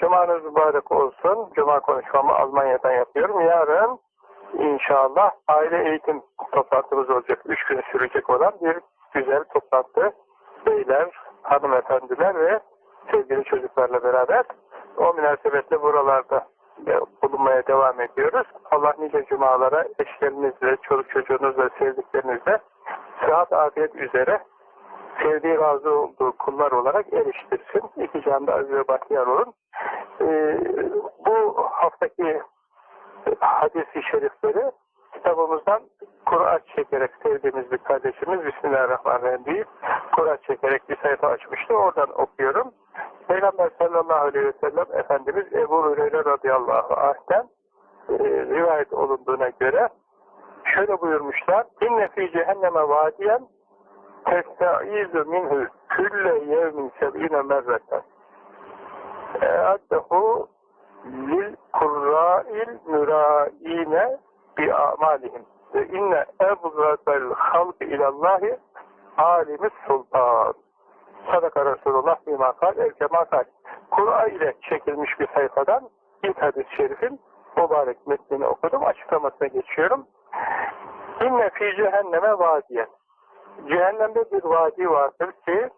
Cumanız mübarek olsun. Cuma konuşmamı Almanya'dan yapıyorum. Yarın inşallah aile eğitim toplantımız olacak. Üç gün sürecek olan bir güzel toplantı. Beyler, hanımefendiler ve sevgili çocuklarla beraber o münasebetle buralarda bulunmaya devam ediyoruz. Allah nice cumalara eşlerinizle, çoluk çocuğunuzla, sevdiklerinizle sıhhat afiyet üzere sevdiği razı olduğu kullar olarak eriştirsin. İki canda aziz ve bahtiyar olun. Ee, bu haftaki hadis-i şerifleri kitabımızdan Kur'an çekerek sevdiğimiz bir kardeşimiz Bismillahirrahmanirrahim deyip Kur'an çekerek bir sayfa açmıştı. Oradan okuyorum. Peygamber sallallahu aleyhi ve sellem Efendimiz Ebu Hureyre radıyallahu anh'ten e, rivayet olunduğuna göre şöyle buyurmuşlar. İnne fi cehenneme vadiyen testaizu minhu külle yevmin seb'ine merreten. E'addehu lil kurra'il müraine bi amalihim. Ve inne ebgadel halk ilallahi alimis sultan. Sadaka Resulullah bir makal evke makal Kur'an ile çekilmiş bir sayfadan ilk hadis-i şerifin mübarek metnini okudum açıklamasına geçiyorum. İnne fi cehenneme vadiyen cehennemde bir vadi vardır ki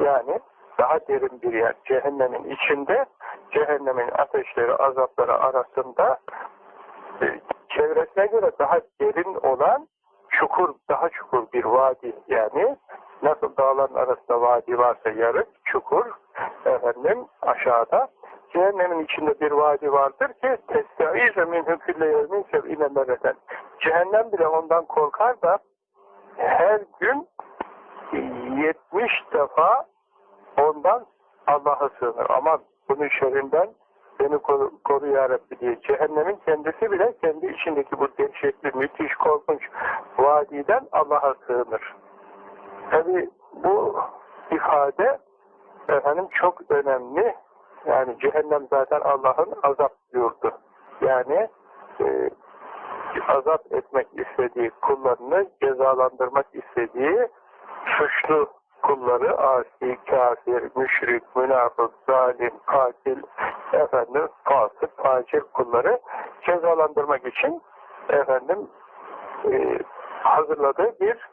yani daha derin bir yer. Cehennemin içinde, cehennemin ateşleri, azapları arasında e, çevresine göre daha derin olan çukur, daha çukur bir vadi yani nasıl dağların arasında vadi varsa yarık, çukur efendim aşağıda cehennemin içinde bir vadi vardır ki testaize min hükülle yevmin sev'ine mereten cehennem bile ondan korkar da her gün 70 defa ondan Allah'a sığınır. Aman bunun şerrinden beni koru, koru ya diye. Cehennemin kendisi bile kendi içindeki bu dehşetli, müthiş, korkunç vadiden Allah'a sığınır. Tabi bu ifade efendim çok önemli. Yani cehennem zaten Allah'ın azap yurdu. Yani e, azap etmek istediği kullarını cezalandırmak istediği suçlu kulları asi, kafir, müşrik, münafık, zalim, katil, efendim, fasık, facir kulları cezalandırmak için efendim e, hazırladığı bir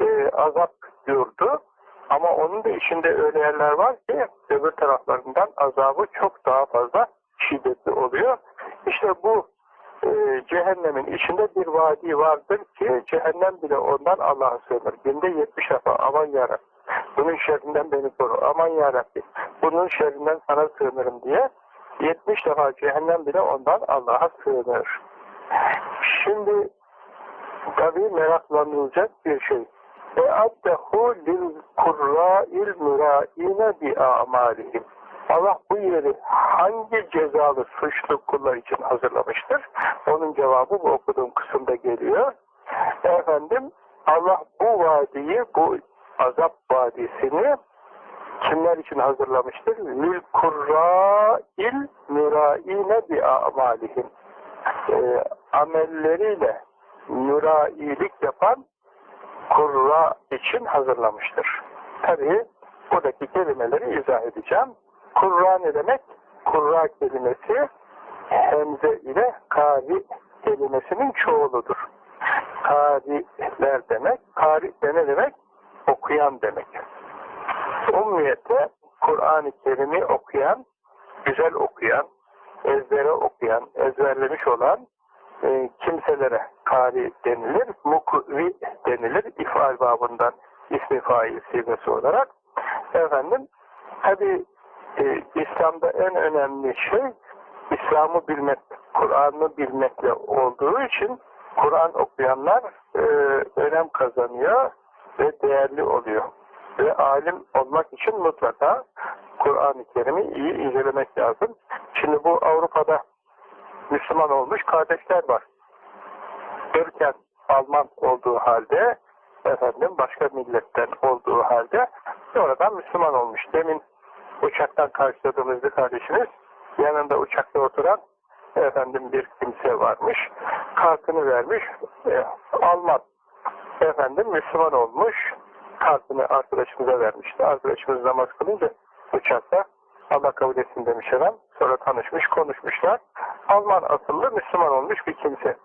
e, azap yurdu. Ama onun da içinde öyle yerler var ki öbür taraflarından azabı çok daha fazla şiddetli oluyor. İşte bu e, cehennemin içinde bir vadi vardır ki cehennem bile ondan Allah'a sığınır. Günde 70 defa aman yarabbim bunun şerrinden beni koru aman yarabbim bunun şerrinden sana sığınırım diye 70 defa cehennem bile ondan Allah'a sığınır. Şimdi tabi meraklanılacak bir şey. E addehu lil kurra'il mürâine bi amalihim. Allah bu yeri hangi cezalı suçlu kullar için hazırlamıştır? Onun cevabı bu okuduğum kısımda geliyor. Efendim Allah bu vadiyi, bu azap vadisini kimler için hazırlamıştır? Lil kurra'il müraine bi amalihim. E, amelleriyle mürailik yapan kurra için hazırlamıştır. Tabi buradaki kelimeleri izah edeceğim. Kurra ne demek? Kurra kelimesi hemze ile kari kelimesinin çoğuludur. Kariler demek. Kari de ne demek? Okuyan demek. Ummiyette Kur'an-ı Kerim'i okuyan, güzel okuyan, ezbere okuyan, ezberlemiş olan e, kimselere kari denilir, mukri denilir, ifal babından ismi fail sigası olarak. Efendim, tabi e, İslam'da en önemli şey İslam'ı bilmek, Kur'an'ı bilmekle olduğu için Kur'an okuyanlar e, önem kazanıyor ve değerli oluyor. Ve alim olmak için mutlaka Kur'an-ı Kerim'i iyi incelemek lazım. Şimdi bu Avrupa'da Müslüman olmuş kardeşler var. Türken Alman olduğu halde efendim başka milletten olduğu halde sonradan Müslüman olmuş. Demin uçaktan karşıladığımız bir kardeşimiz yanında uçakta oturan efendim bir kimse varmış. Kartını vermiş. E, Alman efendim Müslüman olmuş. Kartını arkadaşımıza vermişti. Arkadaşımız namaz kılınca uçakta Allah kabul etsin demiş adam. Sonra tanışmış, konuşmuşlar. Alman asıllı Müslüman olmuş bir kimse.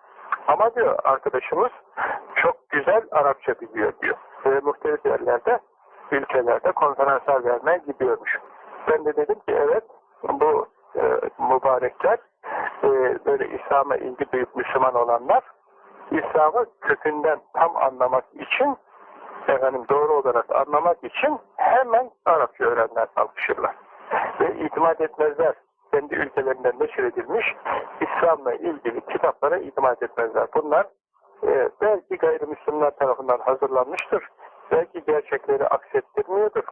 Ama diyor arkadaşımız çok güzel Arapça biliyor diyor. Ve muhtelif yerlerde, ülkelerde konferanslar vermeye gidiyormuş. Ben de dedim ki evet bu e, mübarekler e, böyle İslam'a ilgi duyup Müslüman olanlar İslam'ı kökünden tam anlamak için efendim doğru olarak anlamak için hemen Arapça öğrenmeye kalkışırlar. Ve itimat etmezler. Kendi ülkelerinden neşredilmiş İslam'la ilgili kitaplara itimat etmezler. Bunlar e, belki gayrimüslimler tarafından hazırlanmıştır. Belki gerçekleri aksettirmiyordur.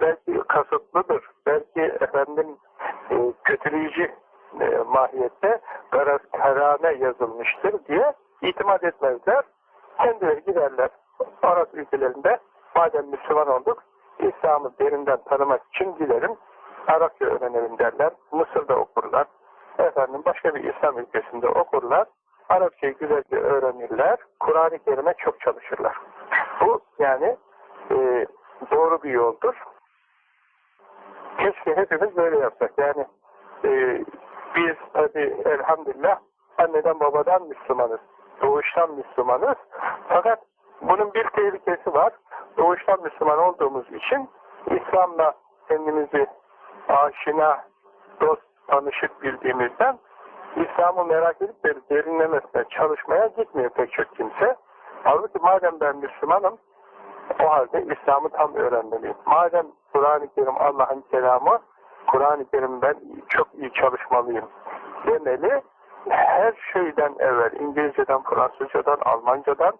Belki kasıtlıdır. Belki efendim e, kötüleyici e, mahiyette garaz karane yazılmıştır diye itimat etmezler. Kendileri giderler Arap ülkelerinde madem Müslüman olduk İslam'ı derinden tanımak için giderim Arapça öğrenelim derler. Mısır'da okurlar. Efendim başka bir İslam ülkesinde okurlar. Arapçayı güzelce öğrenirler. Kur'an-ı Kerim'e çok çalışırlar. Bu yani e, doğru bir yoldur. Keşke hepimiz böyle yapsak. Yani e, biz tabi elhamdülillah anneden babadan Müslümanız. Doğuştan Müslümanız. Fakat bunun bir tehlikesi var. Doğuştan Müslüman olduğumuz için İslam'la kendimizi aşina, dost, tanışık bildiğimizden İslam'ı merak edip de derinlemesine çalışmaya gitmiyor pek çok kimse. Halbuki madem ben Müslümanım, o halde İslam'ı tam öğrenmeliyim. Madem Kur'an-ı Kerim Allah'ın kelamı, Kur'an-ı Kerim ben çok iyi çalışmalıyım demeli. Her şeyden evvel, İngilizceden, Fransızcadan, Almancadan,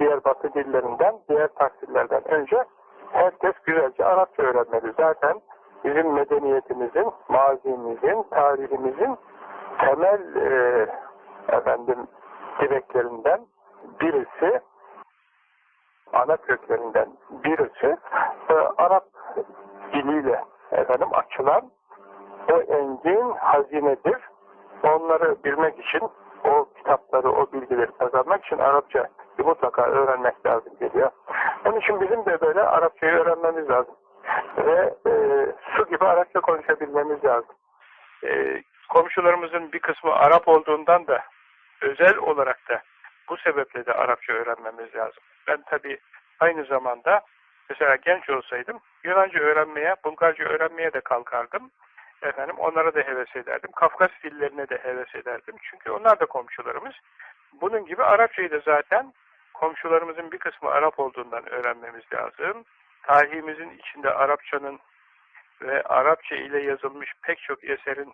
diğer batı dillerinden, diğer taksillerden önce herkes güzelce Arapça öğrenmeli. Zaten bizim medeniyetimizin, mazimizin, tarihimizin temel e, efendim direklerinden birisi ana köklerinden birisi e, Arap diliyle efendim açılan o engin hazinedir. Onları bilmek için o kitapları, o bilgileri kazanmak için Arapça mutlaka öğrenmek lazım geliyor. Onun için bizim de böyle Arapçayı öğrenmemiz lazım. Ve e, su gibi Arapça konuşabilmemiz lazım. E, komşularımızın bir kısmı Arap olduğundan da özel olarak da bu sebeple de Arapça öğrenmemiz lazım. Ben tabi aynı zamanda mesela genç olsaydım Yunanca öğrenmeye, Bulgarca öğrenmeye de kalkardım. Efendim onlara da heves ederdim. Kafkas dillerine de heves ederdim. Çünkü onlar da komşularımız. Bunun gibi Arapçayı da zaten komşularımızın bir kısmı Arap olduğundan öğrenmemiz lazım. Tarihimizin içinde Arapçanın ve Arapça ile yazılmış pek çok eserin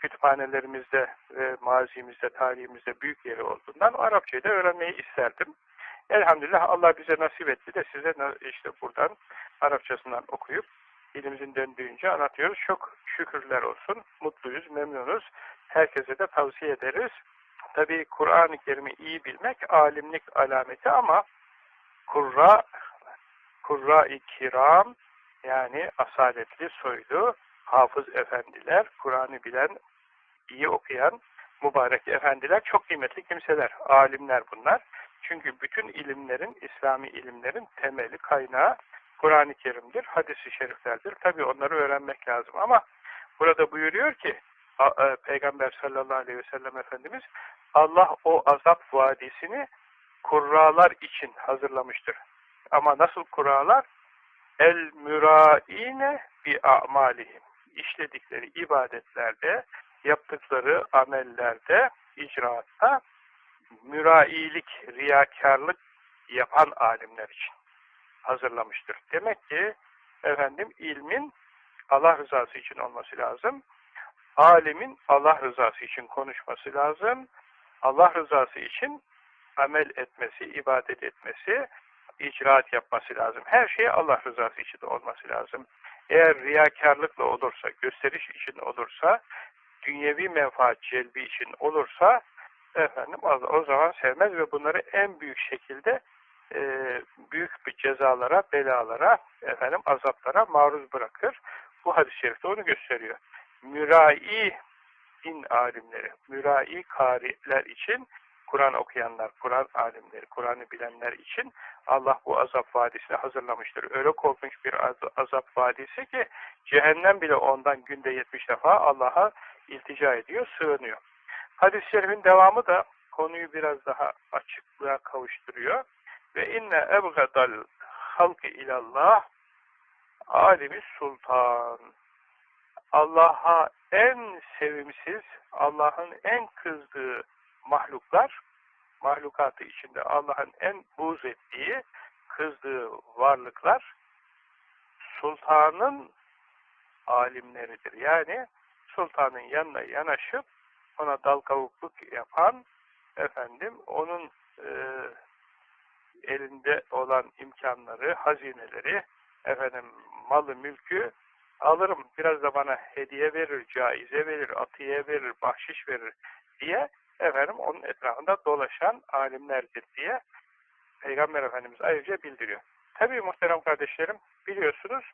kütüphanelerimizde ve mazimizde, tarihimizde büyük yeri olduğundan Arapçayı da öğrenmeyi isterdim. Elhamdülillah Allah bize nasip etti de size işte buradan Arapçasından okuyup dilimizin döndüğünce anlatıyoruz. Çok şükürler olsun. Mutluyuz, memnunuz. Herkese de tavsiye ederiz. Tabi Kur'an-ı Kerim'i iyi bilmek alimlik alameti ama kurra kurra-i kiram yani asaletli, soylu, hafız efendiler, Kur'an'ı bilen, iyi okuyan mübarek efendiler çok kıymetli kimseler, alimler bunlar. Çünkü bütün ilimlerin, İslami ilimlerin temeli, kaynağı Kur'an-ı Kerim'dir, hadis-i şeriflerdir. Tabi onları öğrenmek lazım ama burada buyuruyor ki e, Peygamber sallallahu aleyhi ve sellem Efendimiz Allah o azap vadisini kurralar için hazırlamıştır. Ama nasıl kurralar? El müraine bi a'malihim. İşledikleri ibadetlerde, yaptıkları amellerde, icraatta mürailik, riyakarlık yapan alimler için hazırlamıştır. Demek ki efendim ilmin Allah rızası için olması lazım. Alimin Allah rızası için konuşması lazım. Allah rızası için amel etmesi, ibadet etmesi, icraat yapması lazım. Her şey Allah rızası için de olması lazım. Eğer riyakarlıkla olursa, gösteriş için olursa, dünyevi menfaat celbi için olursa efendim o zaman sevmez ve bunları en büyük şekilde e, büyük bir cezalara, belalara, efendim azaplara maruz bırakır. Bu hadis-i şerifte onu gösteriyor. Mürai din alimleri, mürai kariler için Kur'an okuyanlar, Kur'an alimleri, Kur'an'ı bilenler için Allah bu azap vadisini hazırlamıştır. Öyle korkunç bir azap vadisi ki cehennem bile ondan günde 70 defa Allah'a iltica ediyor, sığınıyor. Hadis-i şerifin devamı da konuyu biraz daha açıklığa kavuşturuyor. Ve inne ebgadal halki ilallah alimi sultan. Allah'a en sevimsiz, Allah'ın en kızdığı mahluklar, mahlukatı içinde Allah'ın en buz ettiği, kızdığı varlıklar, sultanın alimleridir. Yani sultanın yanına yanaşıp ona dal kavukluk yapan, efendim, onun e, elinde olan imkanları, hazineleri, efendim, malı, mülkü alırım, biraz da bana hediye verir, caize verir, atiye verir, bahşiş verir diye efendim onun etrafında dolaşan alimlerdir diye Peygamber Efendimiz ayrıca bildiriyor. Tabii muhterem kardeşlerim biliyorsunuz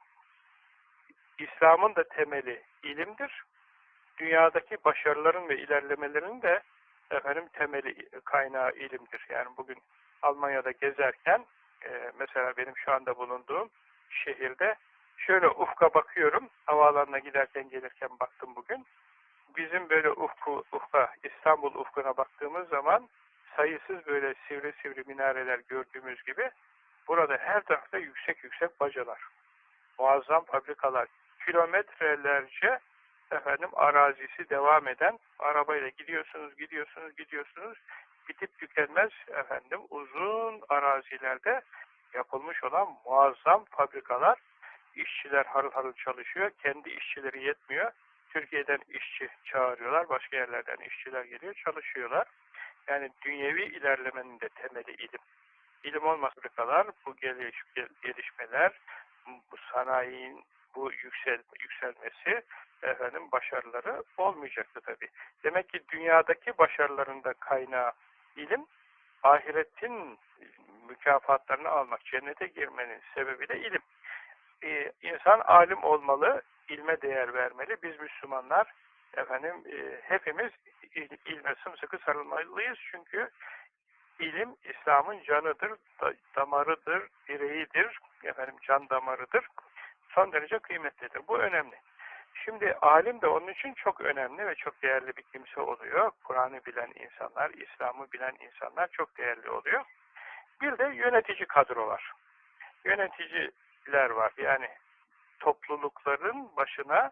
İslam'ın da temeli ilimdir. Dünyadaki başarıların ve ilerlemelerin de efendim temeli kaynağı ilimdir. Yani bugün Almanya'da gezerken e, mesela benim şu anda bulunduğum şehirde şöyle ufka bakıyorum. Havaalanına giderken gelirken baktım bugün bizim böyle ufku, ufka, İstanbul ufkuna baktığımız zaman sayısız böyle sivri sivri minareler gördüğümüz gibi burada her tarafta yüksek yüksek bacalar. Muazzam fabrikalar. Kilometrelerce efendim arazisi devam eden arabayla gidiyorsunuz, gidiyorsunuz, gidiyorsunuz. Bitip tükenmez efendim uzun arazilerde yapılmış olan muazzam fabrikalar. işçiler harıl harıl çalışıyor. Kendi işçileri yetmiyor Türkiye'den işçi çağırıyorlar, başka yerlerden işçiler geliyor, çalışıyorlar. Yani dünyevi ilerlemenin de temeli ilim. İlim olmasa kadar bu geliş, gelişmeler, bu sanayinin bu yüksel, yükselmesi, efendim başarıları olmayacaktı tabi. Demek ki dünyadaki başarıların da kaynağı ilim, ahiretin mükafatlarını almak, cennete girmenin sebebi de ilim. Ee, insan alim olmalı, ilme değer vermeli. Biz Müslümanlar efendim e, hepimiz il, ilme sımsıkı sarılmalıyız. Çünkü ilim İslam'ın canıdır, da, damarıdır, direğidir, efendim can damarıdır. Son derece kıymetlidir. Bu önemli. Şimdi alim de onun için çok önemli ve çok değerli bir kimse oluyor. Kur'an'ı bilen insanlar, İslam'ı bilen insanlar çok değerli oluyor. Bir de yönetici kadro var. Yöneticiler var. Yani toplulukların başına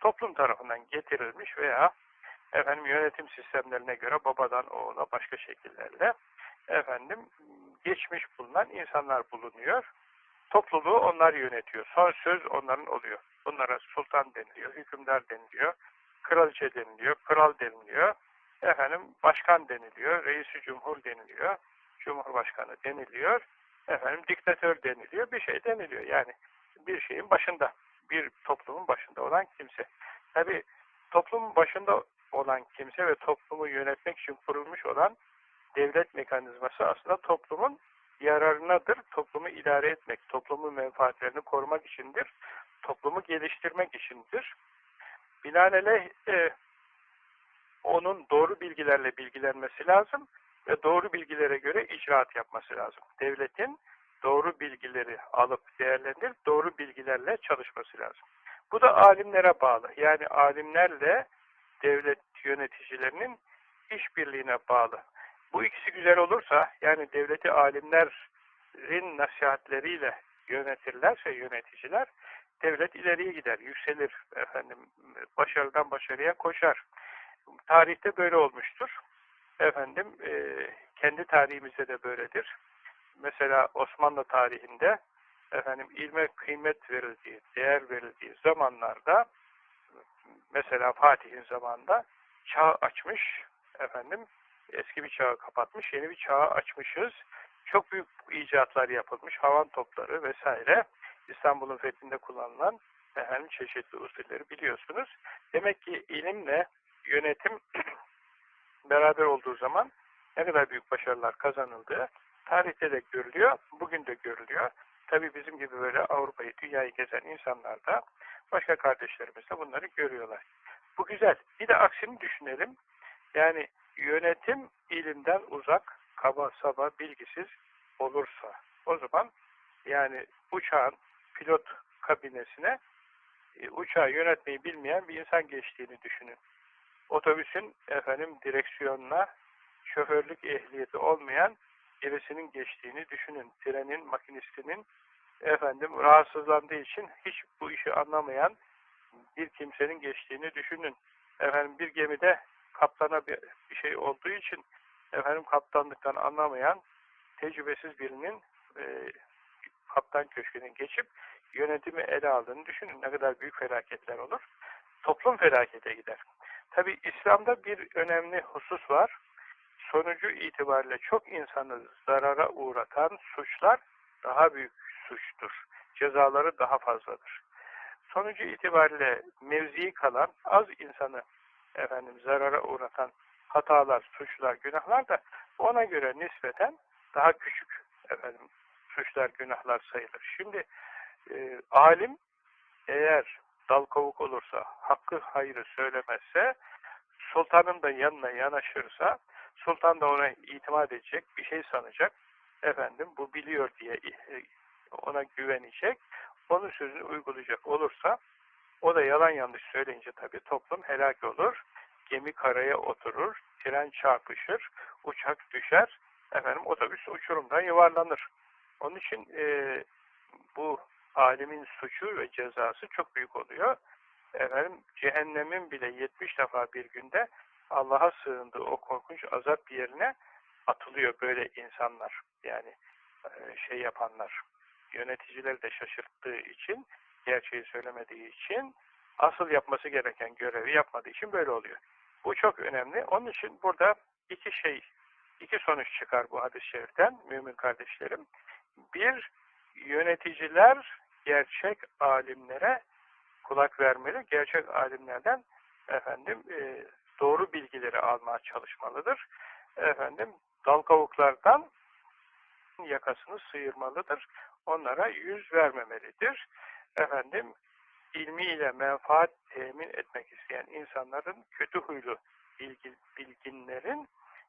toplum tarafından getirilmiş veya efendim yönetim sistemlerine göre babadan oğula başka şekillerle efendim geçmiş bulunan insanlar bulunuyor. Topluluğu onlar yönetiyor. Son söz onların oluyor. Bunlara sultan deniliyor, hükümdar deniliyor, kraliçe deniliyor, kral deniliyor, efendim başkan deniliyor, reisi cumhur deniliyor, cumhurbaşkanı deniliyor, efendim diktatör deniliyor, bir şey deniliyor. Yani bir şeyin başında, bir toplumun başında olan kimse. Tabi toplumun başında olan kimse ve toplumu yönetmek için kurulmuş olan devlet mekanizması aslında toplumun yararınadır. Toplumu idare etmek, toplumun menfaatlerini korumak içindir. Toplumu geliştirmek içindir. Binaenaleyh e, onun doğru bilgilerle bilgilenmesi lazım ve doğru bilgilere göre icraat yapması lazım. Devletin doğru bilgileri alıp değerlendirip doğru bilgilerle çalışması lazım. Bu da alimlere bağlı. Yani alimlerle devlet yöneticilerinin işbirliğine bağlı. Bu ikisi güzel olursa, yani devleti alimlerin nasihatleriyle yönetirlerse yöneticiler, devlet ileriye gider, yükselir, efendim, başarıdan başarıya koşar. Tarihte böyle olmuştur. Efendim, e, kendi tarihimizde de böyledir mesela Osmanlı tarihinde efendim ilme kıymet verildiği, değer verildiği zamanlarda mesela Fatih'in zamanında çağ açmış efendim eski bir çağı kapatmış, yeni bir çağı açmışız. Çok büyük icatlar yapılmış, havan topları vesaire. İstanbul'un fethinde kullanılan efendim çeşitli usulleri biliyorsunuz. Demek ki ilimle yönetim beraber olduğu zaman ne kadar büyük başarılar kazanıldığı Tarihte de görülüyor, bugün de görülüyor. Tabii bizim gibi böyle Avrupa'yı, dünyayı gezen insanlar da başka kardeşlerimiz de bunları görüyorlar. Bu güzel. Bir de aksini düşünelim. Yani yönetim ilimden uzak, kaba saba, bilgisiz olursa o zaman yani uçağın pilot kabinesine e, uçağı yönetmeyi bilmeyen bir insan geçtiğini düşünün. Otobüsün efendim direksiyonuna şoförlük ehliyeti olmayan birisinin geçtiğini düşünün. Trenin makinistinin efendim rahatsızlandığı için hiç bu işi anlamayan bir kimsenin geçtiğini düşünün. Efendim bir gemide kaptana bir, bir şey olduğu için efendim kaptanlıktan anlamayan tecrübesiz birinin e, kaptan köşküne geçip yönetimi ele aldığını düşünün. Ne kadar büyük felaketler olur. Toplum felakete gider. Tabi İslam'da bir önemli husus var. Sonucu itibariyle çok insanı zarara uğratan suçlar daha büyük suçtur. Cezaları daha fazladır. Sonucu itibariyle mevzii kalan az insanı efendim zarara uğratan hatalar, suçlar, günahlar da ona göre nispeten daha küçük efendim suçlar, günahlar sayılır. Şimdi e, alim eğer dal kavuk olursa, hakkı hayrı söylemezse, sultanın da yanına yanaşırsa, sultan da ona itimat edecek, bir şey sanacak, efendim bu biliyor diye e, ona güvenecek, onun sözünü uygulayacak olursa, o da yalan yanlış söyleyince tabii toplum helak olur, gemi karaya oturur, tren çarpışır, uçak düşer, efendim otobüs uçurumdan yuvarlanır. Onun için e, bu alimin suçu ve cezası çok büyük oluyor. Efendim cehennemin bile 70 defa bir günde Allah'a sığındığı o korkunç azap yerine atılıyor böyle insanlar. Yani e, şey yapanlar, yöneticileri de şaşırttığı için, gerçeği söylemediği için, asıl yapması gereken görevi yapmadığı için böyle oluyor. Bu çok önemli. Onun için burada iki şey, iki sonuç çıkar bu hadis-i şeriften mümin kardeşlerim. Bir, yöneticiler gerçek alimlere kulak vermeli. Gerçek alimlerden efendim e, doğru bilgileri almaya çalışmalıdır. Efendim dal kavuklardan yakasını sıyırmalıdır. Onlara yüz vermemelidir. Efendim ilmiyle menfaat temin etmek isteyen insanların kötü huylu bilgi, bilginlerin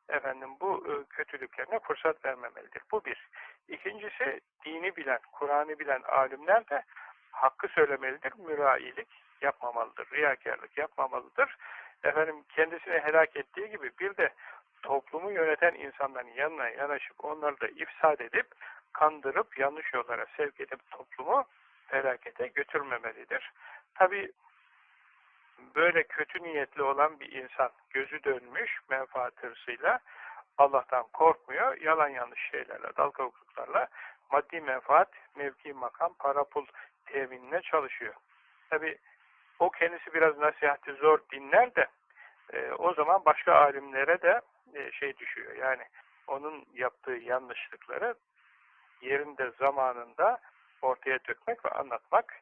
efendim bu e, kötülüklerine fırsat vermemelidir. Bu bir. İkincisi dini bilen, Kur'an'ı bilen alimler de hakkı söylemelidir, mürailik yapmamalıdır, riyakarlık yapmamalıdır. Efendim kendisini helak ettiği gibi bir de toplumu yöneten insanların yanına yanaşıp onları da ifsad edip, kandırıp, yanlış yollara sevk edip toplumu felakete götürmemelidir. Tabi böyle kötü niyetli olan bir insan gözü dönmüş menfaat hırsıyla Allah'tan korkmuyor, yalan yanlış şeylerle, dalgavukluklarla maddi menfaat, mevki makam, para pul teminine çalışıyor. Tabi o kendisi biraz nasihati zor dinler de e, o zaman başka alimlere de e, şey düşüyor. Yani onun yaptığı yanlışlıkları yerinde zamanında ortaya dökmek ve anlatmak.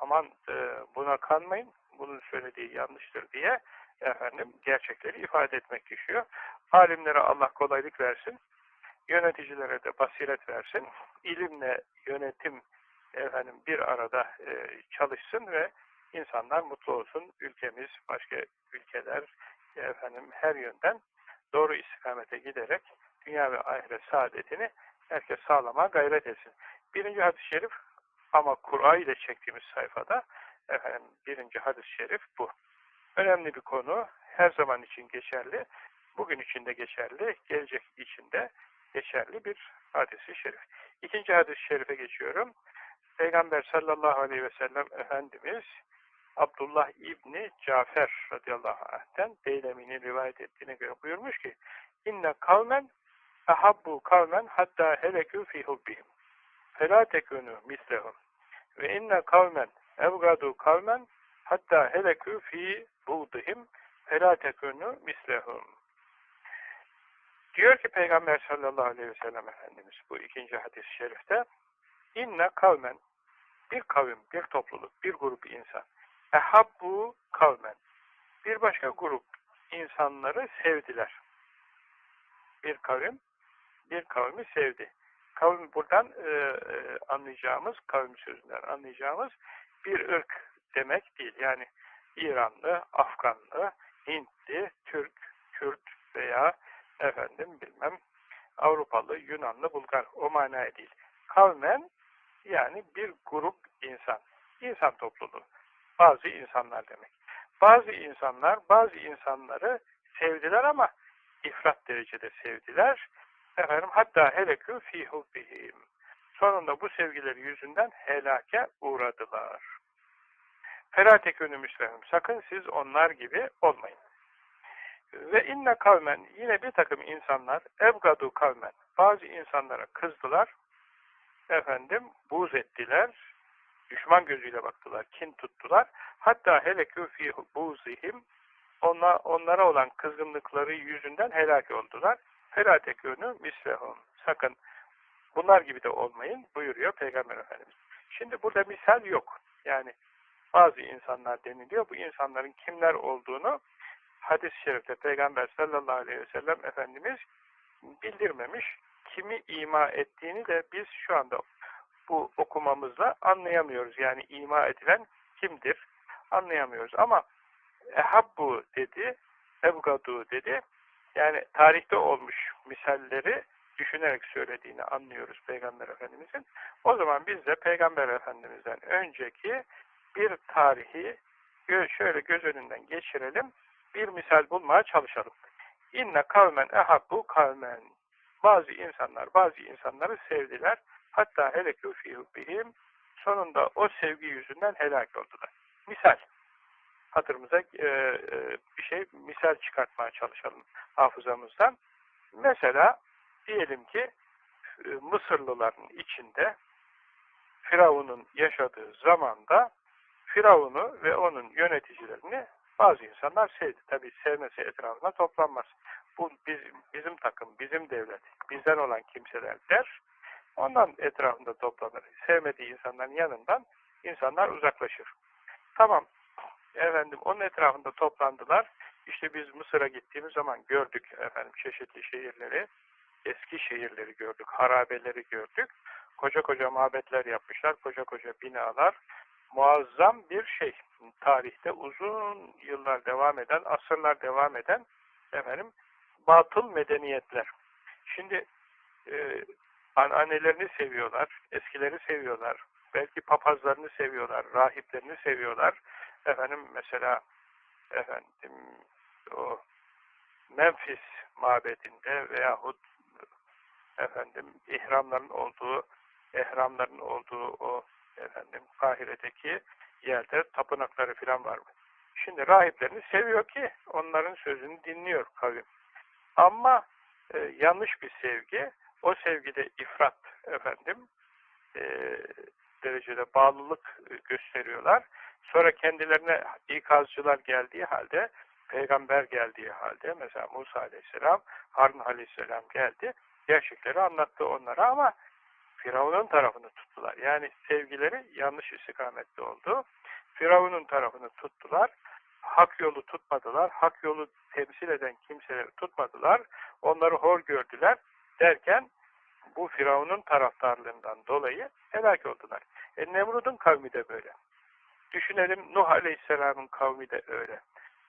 Aman e, buna kanmayın, bunun söylediği yanlıştır diye efendim gerçekleri ifade etmek düşüyor. Alimlere Allah kolaylık versin. Yöneticilere de basiret versin. İlimle yönetim efendim bir arada e, çalışsın ve insanlar mutlu olsun. Ülkemiz, başka ülkeler efendim her yönden doğru istikamete giderek dünya ve ahiret saadetini herkes sağlamaya gayret etsin. Birinci hadis-i şerif ama Kur'an ile çektiğimiz sayfada efendim birinci hadis-i şerif bu. Önemli bir konu. Her zaman için geçerli. Bugün için de geçerli. Gelecek için de geçerli bir hadis-i şerif. İkinci hadis-i şerife geçiyorum. Peygamber sallallahu aleyhi ve sellem Efendimiz Abdullah İbni Cafer radıyallahu anh'ten Deylemi'nin rivayet ettiğine göre buyurmuş ki inne kavmen ahabbu kavmen hatta helekü fi hubbihim felâ tekûnû mislehum ve inne kavmen evgadu kavmen hatta helekü fi buğdihim felâ tekûnû mislehum diyor ki Peygamber sallallahu aleyhi ve sellem Efendimiz bu ikinci hadis-i şerifte inne kavmen bir kavim, bir topluluk, bir grup insan ehabbu kavmen bir başka grup insanları sevdiler. Bir kavim bir kavmi sevdi. Kavim buradan e, e, anlayacağımız, kavim sözünden anlayacağımız bir ırk demek değil. Yani İranlı, Afganlı, Hintli, Türk, Kürt, veya efendim bilmem Avrupalı, Yunanlı, Bulgar o manaya değil. Kavmen yani bir grup insan. İnsan topluluğu. Bazı insanlar demek. Bazı insanlar bazı insanları sevdiler ama ifrat derecede sevdiler. Efendim hatta helekü fî hubbihim. Sonunda bu sevgileri yüzünden helake uğradılar. Ferâ tekûnü müslehum. Sakın siz onlar gibi olmayın. Ve inne kavmen yine bir takım insanlar evgadu kavmen bazı insanlara kızdılar efendim buz ettiler düşman gözüyle baktılar kin tuttular hatta helekü fi buzihim onlar, onlara olan kızgınlıkları yüzünden helak oldular felatekûnü mislehum sakın bunlar gibi de olmayın buyuruyor Peygamber Efendimiz şimdi burada misal yok yani bazı insanlar deniliyor bu insanların kimler olduğunu hadis-i şerifte Peygamber sallallahu aleyhi ve sellem Efendimiz bildirmemiş. Kimi ima ettiğini de biz şu anda bu okumamızla anlayamıyoruz. Yani ima edilen kimdir anlayamıyoruz. Ama ehabbu dedi, ebgadu dedi. Yani tarihte olmuş misalleri düşünerek söylediğini anlıyoruz Peygamber Efendimiz'in. O zaman biz de Peygamber Efendimiz'den önceki bir tarihi şöyle göz önünden geçirelim bir misal bulmaya çalışalım. İnne kavmen ehabbu kavmen. Bazı insanlar bazı insanları sevdiler. Hatta helekû fî hubbihim. Sonunda o sevgi yüzünden helak oldular. Misal. Hatırımıza e, e, bir şey misal çıkartmaya çalışalım hafızamızdan. Mesela diyelim ki e, Mısırlıların içinde Firavun'un yaşadığı zamanda Firavun'u ve onun yöneticilerini bazı insanlar sevdi. Tabi sevmesi etrafına toplanmaz. Bu bizim, bizim takım, bizim devlet, bizden olan kimseler der. Ondan etrafında toplanır. Sevmediği insanların yanından insanlar uzaklaşır. Tamam. Efendim onun etrafında toplandılar. İşte biz Mısır'a gittiğimiz zaman gördük efendim çeşitli şehirleri, eski şehirleri gördük, harabeleri gördük. Koca koca mabetler yapmışlar, koca koca binalar, muazzam bir şey. Tarihte uzun yıllar devam eden, asırlar devam eden efendim batıl medeniyetler. Şimdi e, annelerini seviyorlar, eskileri seviyorlar, belki papazlarını seviyorlar, rahiplerini seviyorlar. Efendim mesela efendim o Memphis mabedinde veyahut efendim ihramların olduğu ehramların olduğu o efendim Kahire'deki yerde tapınakları falan var. Şimdi rahiplerini seviyor ki onların sözünü dinliyor kavim. Ama e, yanlış bir sevgi. O sevgide ifrat efendim e, derecede bağlılık gösteriyorlar. Sonra kendilerine ikazcılar geldiği halde, peygamber geldiği halde, mesela Musa aleyhisselam, Harun aleyhisselam geldi, gerçekleri anlattı onlara ama Firavun'un tarafını tuttular. Yani sevgileri yanlış istikamette oldu. Firavun'un tarafını tuttular. Hak yolu tutmadılar. Hak yolu temsil eden kimseleri tutmadılar. Onları hor gördüler. Derken bu Firavun'un taraftarlığından dolayı helak oldular. E Nemrud'un kavmi de böyle. Düşünelim Nuh Aleyhisselam'ın kavmi de öyle.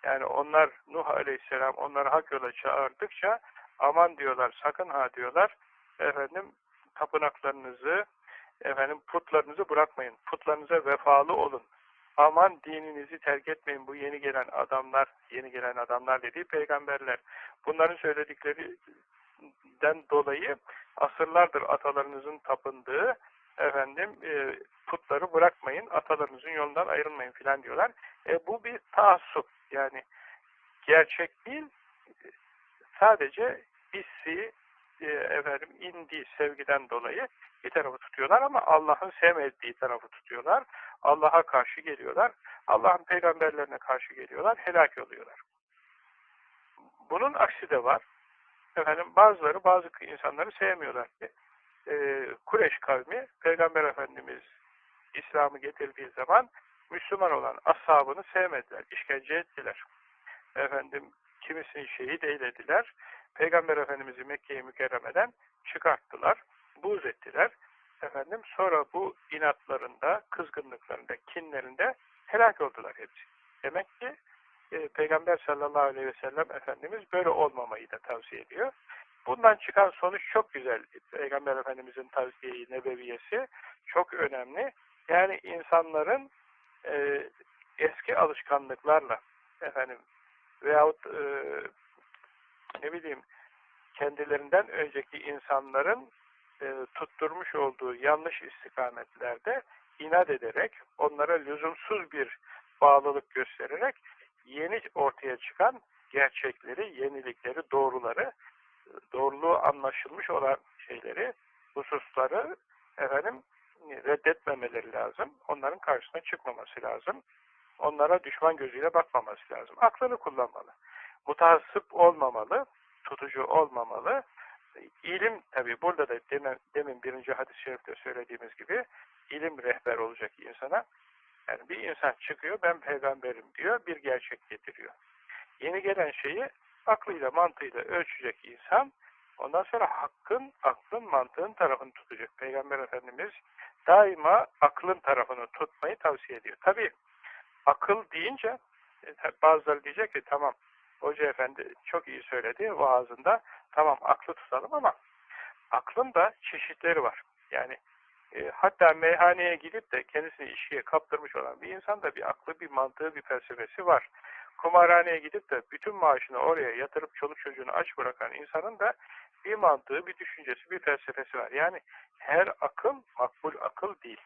Yani onlar Nuh Aleyhisselam onları hak yola çağırdıkça aman diyorlar sakın ha diyorlar efendim tapınaklarınızı, efendim putlarınızı bırakmayın. Putlarınıza vefalı olun. Aman dininizi terk etmeyin bu yeni gelen adamlar, yeni gelen adamlar dediği peygamberler. Bunların söylediklerinden dolayı asırlardır atalarınızın tapındığı efendim e, putları bırakmayın, atalarınızın yolundan ayrılmayın filan diyorlar. E, bu bir taassup yani gerçek değil, sadece hissi, e, efendim indiği sevgiden dolayı bir tarafı tutuyorlar ama Allah'ın sevmediği tarafı tutuyorlar. Allah'a karşı geliyorlar. Allah'ın peygamberlerine karşı geliyorlar. Helak oluyorlar. Bunun aksi de var. Efendim bazıları bazı insanları sevmiyorlar ki. E, Kureş kavmi Peygamber Efendimiz İslam'ı getirdiği zaman Müslüman olan ashabını sevmediler. işkence ettiler. Efendim kimisini şehit eylediler. Peygamber Efendimiz'i Mekke-i Mükerreme'den çıkarttılar, buz ettiler. Efendim sonra bu inatlarında, kızgınlıklarında, kinlerinde helak oldular hepsi. Demek ki e, Peygamber sallallahu aleyhi ve sellem Efendimiz böyle olmamayı da tavsiye ediyor. Bundan çıkan sonuç çok güzel. Peygamber Efendimizin tavsiyeyi, nebeviyesi çok önemli. Yani insanların e, eski alışkanlıklarla efendim veyahut e, ne bileyim kendilerinden önceki insanların e, tutturmuş olduğu yanlış istikametlerde inat ederek, onlara lüzumsuz bir bağlılık göstererek yeni ortaya çıkan gerçekleri, yenilikleri, doğruları, doğruluğu anlaşılmış olan şeyleri, hususları efendim reddetmemeleri lazım. Onların karşısına çıkmaması lazım. Onlara düşman gözüyle bakmaması lazım. Aklını kullanmalı. Mutahassıp olmamalı, tutucu olmamalı. İlim tabi burada da demin, demin birinci hadis-i şerifte söylediğimiz gibi ilim rehber olacak insana. Yani bir insan çıkıyor ben peygamberim diyor bir gerçek getiriyor. Yeni gelen şeyi aklıyla mantığıyla ölçecek insan ondan sonra hakkın, aklın, mantığın tarafını tutacak. Peygamber Efendimiz daima aklın tarafını tutmayı tavsiye ediyor. Tabi akıl deyince e, bazıları diyecek ki tamam Hoca Efendi çok iyi söyledi vaazında tamam aklı tutalım ama aklın da çeşitleri var. Yani e, hatta meyhaneye gidip de kendisini işiye kaptırmış olan bir insan da bir aklı, bir mantığı, bir felsefesi var. Kumarhaneye gidip de bütün maaşını oraya yatırıp çoluk çocuğunu aç bırakan insanın da bir mantığı, bir düşüncesi, bir felsefesi var. Yani her akıl makbul akıl değil.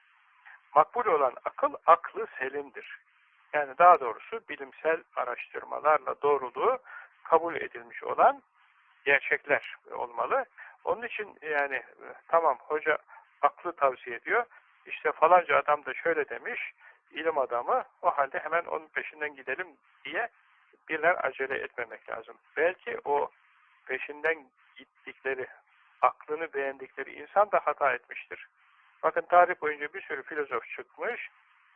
Makbul olan akıl, aklı selimdir. Yani daha doğrusu bilimsel araştırmalarla doğruluğu kabul edilmiş olan gerçekler olmalı. Onun için yani tamam hoca aklı tavsiye ediyor. İşte falanca adam da şöyle demiş, ilim adamı, o halde hemen onun peşinden gidelim diye birler acele etmemek lazım. Belki o peşinden gittikleri, aklını beğendikleri insan da hata etmiştir. Bakın tarih boyunca bir sürü filozof çıkmış,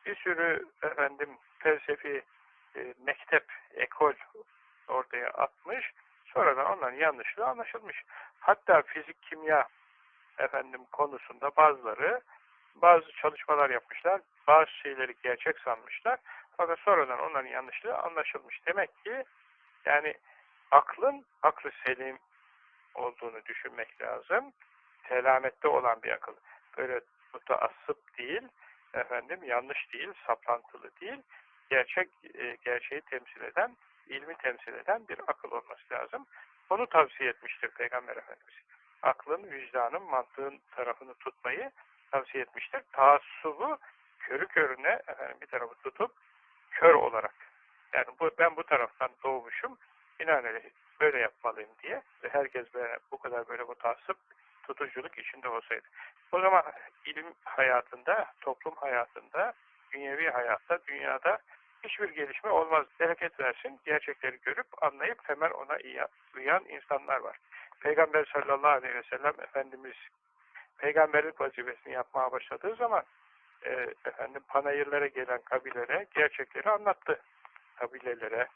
bir sürü efendim felsefi e, mektep, ekol ortaya atmış. Sonradan onların yanlışlığı anlaşılmış. Hatta fizik, kimya efendim konusunda bazıları bazı çalışmalar yapmışlar. Bazı şeyleri gerçek sanmışlar. Fakat sonradan onların yanlışlığı anlaşılmış. Demek ki yani aklın aklı selim olduğunu düşünmek lazım. Selamette olan bir akıl. Böyle mutaassıp değil, efendim yanlış değil, saplantılı değil, gerçek e, gerçeği temsil eden, ilmi temsil eden bir akıl olması lazım. Onu tavsiye etmiştir Peygamber Efendimiz. Aklın, vicdanın, mantığın tarafını tutmayı tavsiye etmiştir. Taassubu körü körüne efendim, bir tarafı tutup kör olarak yani bu, ben bu taraftan doğmuşum binaenaleyh böyle yapmalıyım diye ve herkes böyle, bu kadar böyle mutasip tutuculuk içinde olsaydı. O zaman ilim hayatında, toplum hayatında, dünyevi hayatta, dünyada hiçbir gelişme olmaz. Bereket versin, gerçekleri görüp anlayıp hemen ona uyan insanlar var. Peygamber sallallahu aleyhi ve sellem Efendimiz peygamberlik vazifesini yapmaya başladığı zaman e, efendim panayırlara gelen kabilelere gerçekleri anlattı. Kabilelere,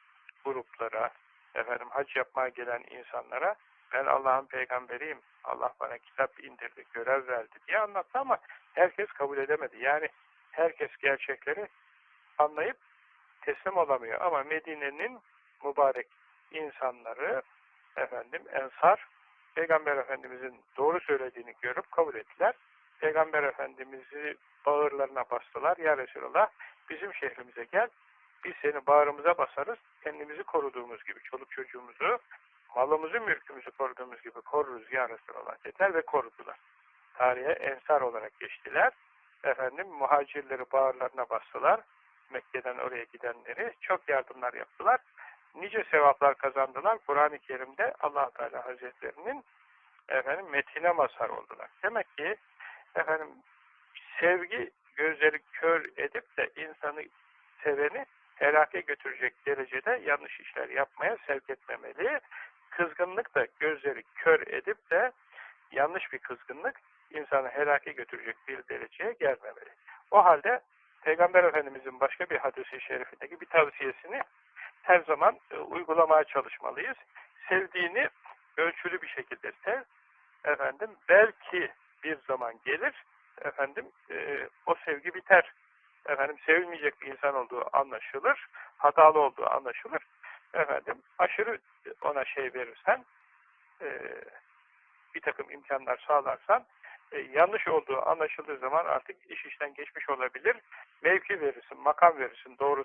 gruplara, efendim hac yapmaya gelen insanlara ben Allah'ın peygamberiyim, Allah bana kitap indirdi, görev verdi diye anlattı ama herkes kabul edemedi. Yani herkes gerçekleri anlayıp teslim olamıyor. Ama Medine'nin mübarek insanları, efendim ensar, Peygamber Efendimizin doğru söylediğini görüp kabul ettiler. Peygamber Efendimiz'i bağırlarına bastılar. Ya Resulallah bizim şehrimize gel. Biz seni bağrımıza basarız. Kendimizi koruduğumuz gibi çoluk çocuğumuzu, malımızı, mülkümüzü koruduğumuz gibi koruruz ya Resulallah dediler ve korudular. Tarihe ensar olarak geçtiler. Efendim muhacirleri bağırlarına bastılar. Mekke'den oraya gidenleri çok yardımlar yaptılar. Nice sevaplar kazandılar. Kur'an-ı Kerim'de allah Teala Hazretlerinin efendim metine mazhar oldular. Demek ki efendim sevgi gözleri kör edip de insanı seveni helake götürecek derecede yanlış işler yapmaya sevk etmemeli. Kızgınlık da gözleri kör edip de yanlış bir kızgınlık insanı helake götürecek bir dereceye gelmemeli. O halde Peygamber Efendimizin başka bir hadisi şerifindeki bir tavsiyesini her zaman e, uygulamaya çalışmalıyız. Sevdiğini ölçülü bir şekilde sev. Efendim belki bir zaman gelir efendim e, o sevgi biter. efendim sevilmeyecek bir insan olduğu anlaşılır, hatalı olduğu anlaşılır. Efendim aşırı ona şey verirsen, e, bir takım imkanlar sağlarsan, e, yanlış olduğu anlaşıldığı zaman artık iş işten geçmiş olabilir. Mevki verirsin, makam verirsin doğru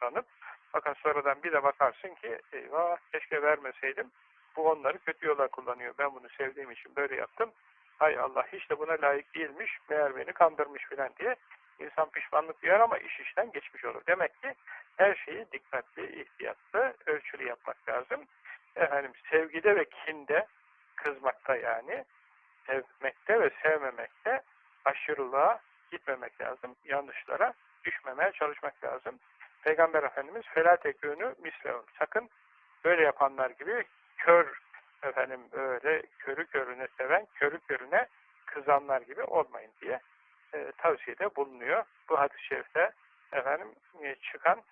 sanıp, fakat sonradan bir de bakarsın ki eyvah keşke vermeseydim, bu onları kötü yola kullanıyor. Ben bunu sevdiğim için böyle yaptım. Hay Allah hiç de buna layık değilmiş, meğer beni kandırmış filan diye insan pişmanlık duyar ama iş işten geçmiş olur. Demek ki her şeyi dikkatli, ihtiyatlı, ölçülü yapmak lazım. Efendim sevgide ve kinde, kızmakta yani, sevmekte ve sevmemekte aşırılığa gitmemek lazım. Yanlışlara düşmemeye çalışmak lazım. Peygamber Efendimiz felâ tekûnü misleun. Sakın böyle yapanlar gibi kör efendim öyle körü körüne seven, körü körüne kızanlar gibi olmayın diye e, tavsiyede bulunuyor. Bu hadis-i şerifte efendim e, çıkan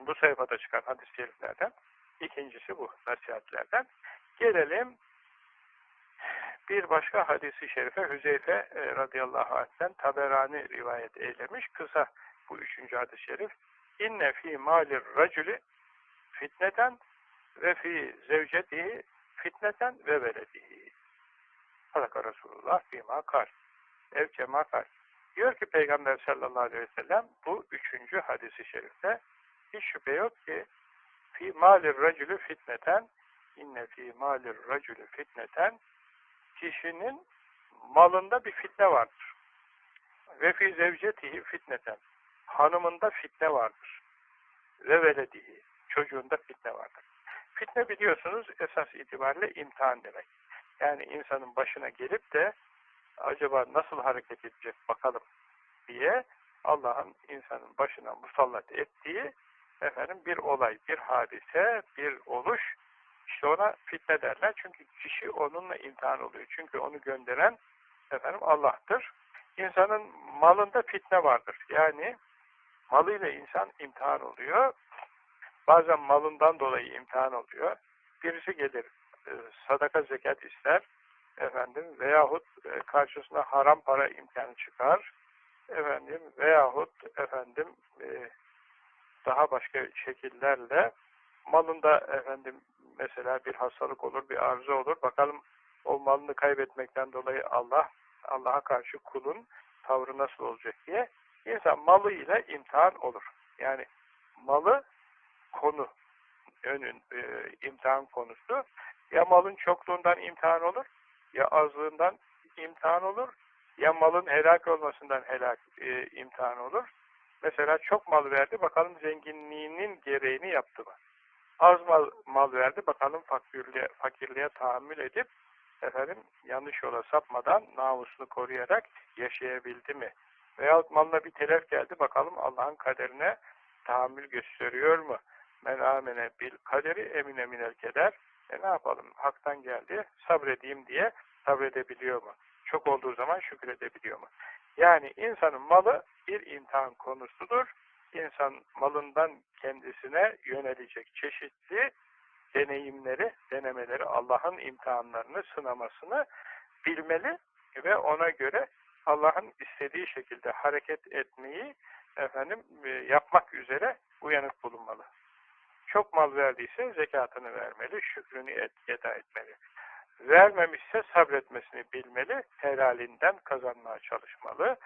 bu sayfada çıkan hadis-i şeriflerden ikincisi bu nasihatlerden. Gelelim bir başka hadisi şerife Hüzeyfe e, radıyallahu anh'ten Taberani rivayet eylemiş. Kısa bu üçüncü hadis-i şerif. İnne fi malir racülü fitneten ve fi zevcetihi fitneten ve veledihi. Sadaka Resulullah fîmâ kal. Ev kal. Diyor ki Peygamber sallallahu aleyhi ve sellem bu üçüncü hadisi şerifte hiç şüphe yok ki fi malir racülü fitneten inne fi malir racülü fitneten kişinin malında bir fitne vardır. Ve fi zevcetihi fitneten hanımında fitne vardır. Ve veledihi çocuğunda fitne vardır. Fitne biliyorsunuz esas itibariyle imtihan demek. Yani insanın başına gelip de acaba nasıl hareket edecek bakalım diye Allah'ın insanın başına musallat ettiği efendim bir olay, bir hadise, bir oluş işte ona fitne derler. Çünkü kişi onunla imtihan oluyor. Çünkü onu gönderen efendim Allah'tır. İnsanın malında fitne vardır. Yani malıyla insan imtihan oluyor. Bazen malından dolayı imtihan oluyor. Birisi gelir e, sadaka zekat ister efendim veyahut e, karşısına haram para imkanı çıkar efendim veyahut efendim e, daha başka şekillerle malında efendim mesela bir hastalık olur, bir arıza olur. Bakalım o malını kaybetmekten dolayı Allah Allah'a karşı kulun tavrı nasıl olacak diye insan malıyla imtihan olur. Yani malı konu önün e, imtihan konusu. Ya malın çokluğundan imtihan olur, ya azlığından imtihan olur, ya malın helak olmasından helak e, imtihan olur. Mesela çok mal verdi, bakalım zenginliğinin gereğini yaptı mı? Az mal, mal verdi, bakalım fakirliğe, fakirliğe tahammül edip efendim yanlış yola sapmadan namusunu koruyarak yaşayabildi mi? Veyahut malına bir telef geldi, bakalım Allah'ın kaderine tahammül gösteriyor mu? Men amene bil kaderi emine minel keder. E ne yapalım? Hak'tan geldi. Sabredeyim diye sabredebiliyor mu? Çok olduğu zaman şükredebiliyor mu? Yani insanın malı bir imtihan konusudur. İnsan malından kendisine yönelecek çeşitli deneyimleri, denemeleri, Allah'ın imtihanlarını, sınamasını bilmeli ve ona göre Allah'ın istediği şekilde hareket etmeyi efendim e, yapmak üzere uyanık bulunmalı. Çok mal verdiyse zekatını vermeli, şükrünü et, eda etmeli. Vermemişse sabretmesini bilmeli, helalinden kazanmaya çalışmalı.